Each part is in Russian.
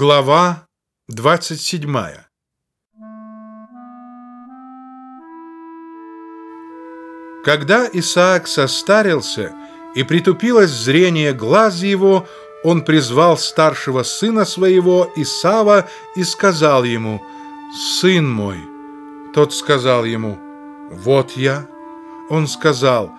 Глава 27 Когда Исаак состарился и притупилось зрение глаз его, он призвал старшего сына своего Исава и сказал ему, «Сын мой». Тот сказал ему, «Вот я». Он сказал,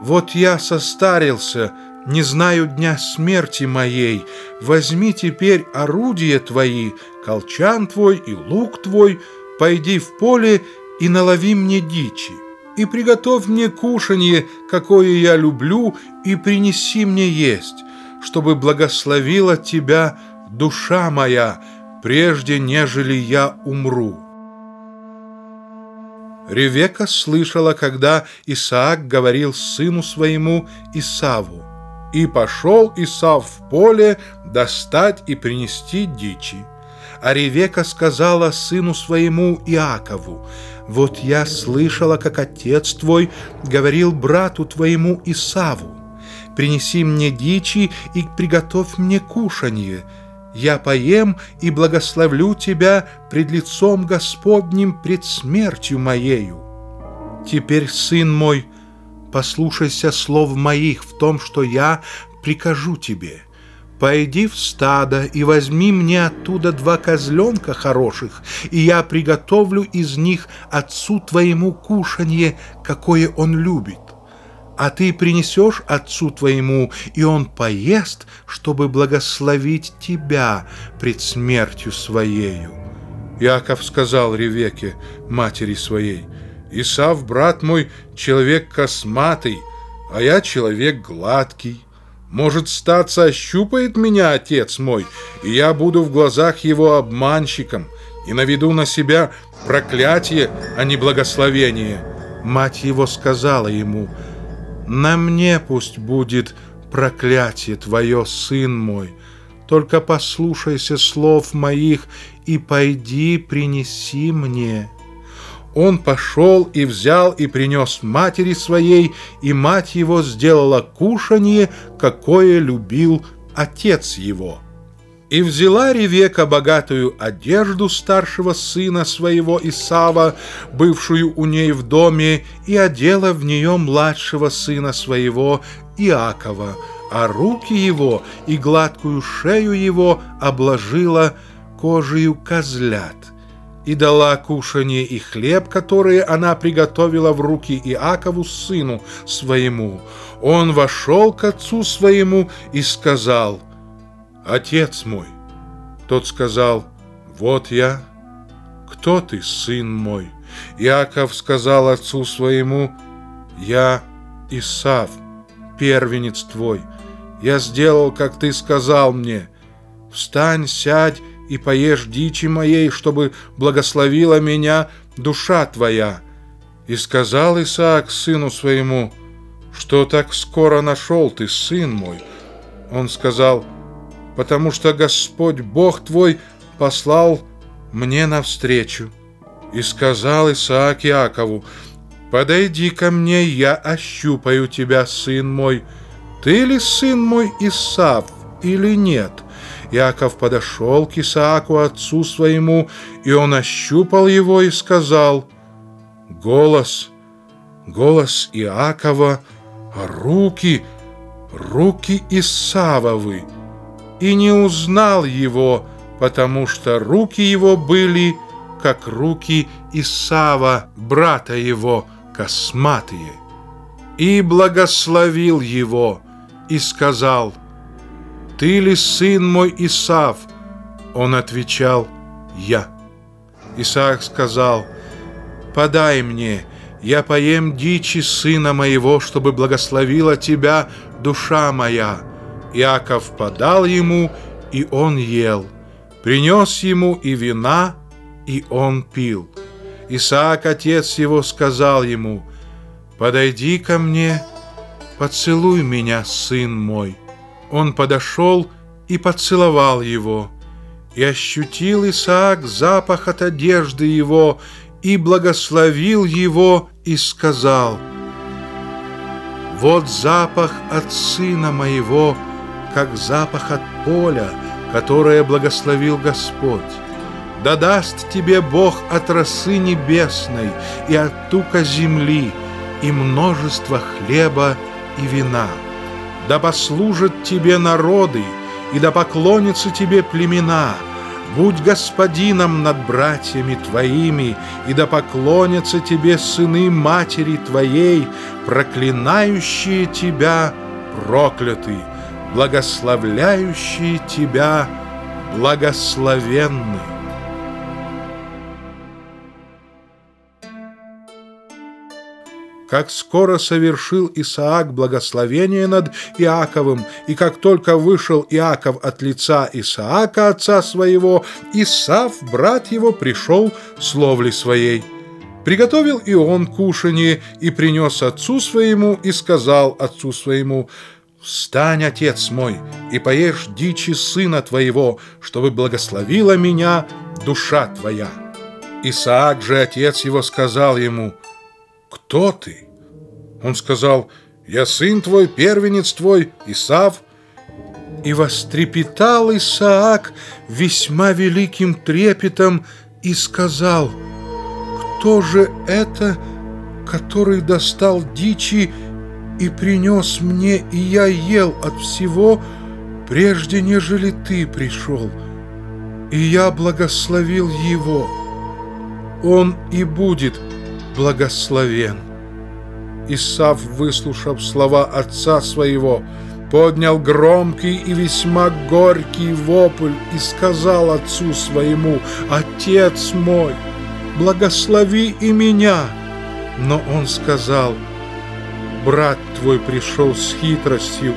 «Вот я состарился, не знаю дня смерти моей. Возьми теперь орудия твои, колчан твой и лук твой, пойди в поле и налови мне дичи. И приготовь мне кушанье, какое я люблю, и принеси мне есть, чтобы благословила тебя душа моя, прежде нежели я умру». Ревека слышала, когда Исаак говорил сыну своему Исаву. И пошел Исав в поле достать и принести дичи. А Ревека сказала сыну своему Иакову, «Вот я слышала, как отец твой говорил брату твоему Исаву, принеси мне дичи и приготовь мне кушанье. Я поем и благословлю тебя пред лицом Господним пред смертью моею. Теперь, сын мой, — послушайся слов моих в том, что я прикажу тебе. Пойди в стадо и возьми мне оттуда два козленка хороших, и я приготовлю из них отцу твоему кушанье, какое он любит. А ты принесешь отцу твоему, и он поест, чтобы благословить тебя пред смертью своею. Яков сказал Ревеке, матери своей, — Исав, брат мой, человек косматый, а я человек гладкий. Может, статься ощупает меня отец мой, и я буду в глазах его обманщиком и наведу на себя проклятие, а не благословение. Мать его сказала ему, «На мне пусть будет проклятие твое, сын мой, только послушайся слов моих и пойди принеси мне» он пошел и взял и принес матери своей, и мать его сделала кушанье, какое любил отец его. И взяла Ревека богатую одежду старшего сына своего Исава, бывшую у ней в доме, и одела в нее младшего сына своего Иакова, а руки его и гладкую шею его обложила кожею козлят и дала кушанье и хлеб, которые она приготовила в руки Иакову, сыну своему. Он вошел к отцу своему и сказал, «Отец мой». Тот сказал, «Вот я». «Кто ты, сын мой?» Иаков сказал отцу своему, «Я Исав, первенец твой. Я сделал, как ты сказал мне. Встань, сядь и поешь дичи моей, чтобы благословила меня душа твоя». И сказал Исаак сыну своему, «Что так скоро нашел ты, сын мой?» Он сказал, «Потому что Господь Бог твой послал мне навстречу». И сказал Исаак Иакову, «Подойди ко мне, я ощупаю тебя, сын мой. Ты ли сын мой Исав или нет?» Иаков подошел к Исааку, отцу своему, и он ощупал его и сказал, «Голос, голос Иакова, руки, руки Исавовы». И не узнал его, потому что руки его были, как руки Исава, брата его, косматые. И благословил его, и сказал, «Ты ли сын мой Исав?» Он отвечал, «Я». Исаак сказал, «Подай мне, я поем дичи сына моего, чтобы благословила тебя душа моя». Иаков подал ему, и он ел. Принес ему и вина, и он пил. Исаак, отец его, сказал ему, «Подойди ко мне, поцелуй меня, сын мой». Он подошел и поцеловал его, и ощутил Исаак запах от одежды его, и благословил его, и сказал, «Вот запах от сына моего, как запах от поля, которое благословил Господь. Да даст тебе Бог от росы небесной и от тука земли, и множество хлеба и вина. Да послужат тебе народы, и да поклонятся тебе племена. Будь господином над братьями твоими, и да поклонятся тебе сыны матери твоей, проклинающие тебя прокляты, благословляющие тебя благословенны. Как скоро совершил Исаак благословение над Иаковым, и как только вышел Иаков от лица Исаака, отца своего, Исав, брат его, пришел с ловли своей. Приготовил и он кушанье, и принес отцу своему, и сказал отцу своему, «Встань, отец мой, и поешь дичи сына твоего, чтобы благословила меня душа твоя». Исаак же, отец его, сказал ему, «Кто ты?» Он сказал, «Я сын твой, первенец твой, Исав». И вострепетал Исаак весьма великим трепетом и сказал, «Кто же это, который достал дичи и принес мне, и я ел от всего, прежде нежели ты пришел, и я благословил его. Он и будет благословен». Исав, выслушав слова отца своего, поднял громкий и весьма горький вопль и сказал отцу своему, «Отец мой, благослови и меня!» Но он сказал, «Брат твой пришел с хитростью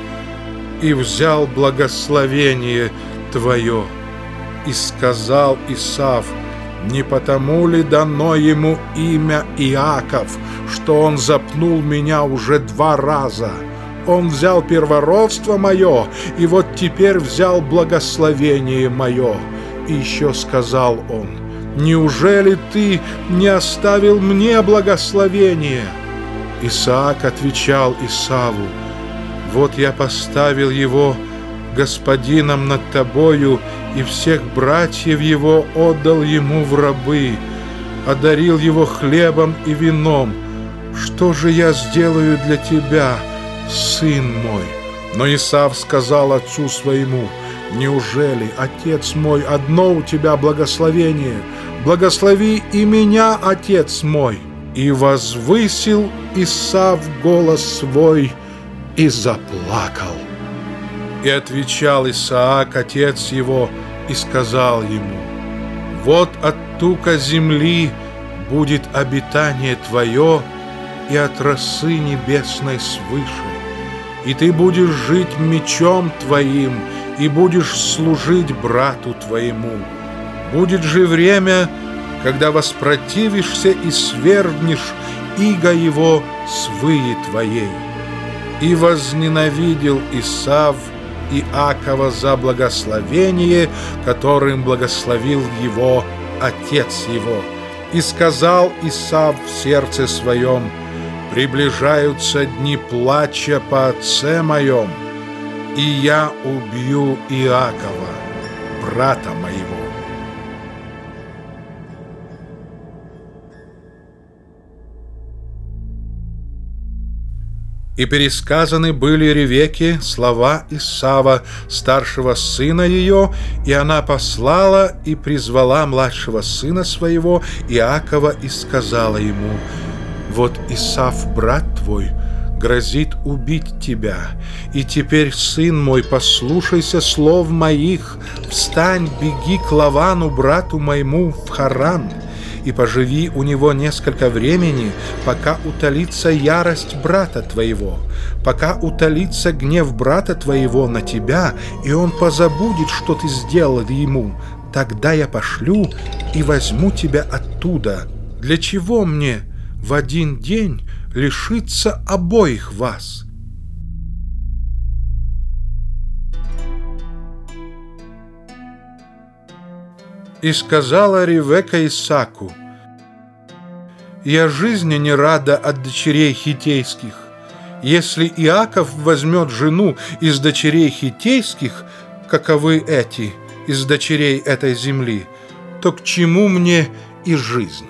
и взял благословение твое». И сказал Исав, «Не потому ли дано ему имя Иаков, что он запнул меня уже два раза. Он взял первородство мое, и вот теперь взял благословение мое. И еще сказал он, «Неужели ты не оставил мне благословение?» Исаак отвечал Исаву, «Вот я поставил его господином над тобою, и всех братьев его отдал ему в рабы, одарил его хлебом и вином, что же я сделаю для тебя, сын мой? Но Исав сказал отцу своему, неужели, отец мой, одно у тебя благословение? Благослови и меня, отец мой. И возвысил Исав голос свой и заплакал. И отвечал Исаак, отец его, и сказал ему, «Вот от тука земли будет обитание твое, и от росы небесной свыше. И ты будешь жить мечом твоим, и будешь служить брату твоему. Будет же время, когда воспротивишься и свергнешь иго его с выи твоей. И возненавидел Исав Иакова за благословение, которым благословил его отец его. И сказал Исав в сердце своем – Приближаются дни плача по отце моем, и я убью Иакова, брата моего. И пересказаны были Ревеке слова Исава, старшего сына ее, и она послала и призвала младшего сына своего Иакова и сказала ему – вот Исав, брат твой, грозит убить тебя. И теперь, сын мой, послушайся слов моих, встань, беги к Лавану, брату моему, в Харан, и поживи у него несколько времени, пока утолится ярость брата твоего, пока утолится гнев брата твоего на тебя, и он позабудет, что ты сделал ему. Тогда я пошлю и возьму тебя оттуда. Для чего мне в один день лишиться обоих вас. И сказала Ревека Исаку, «Я жизни не рада от дочерей хитейских. Если Иаков возьмет жену из дочерей хитейских, каковы эти – из дочерей этой земли, то к чему мне и жизнь?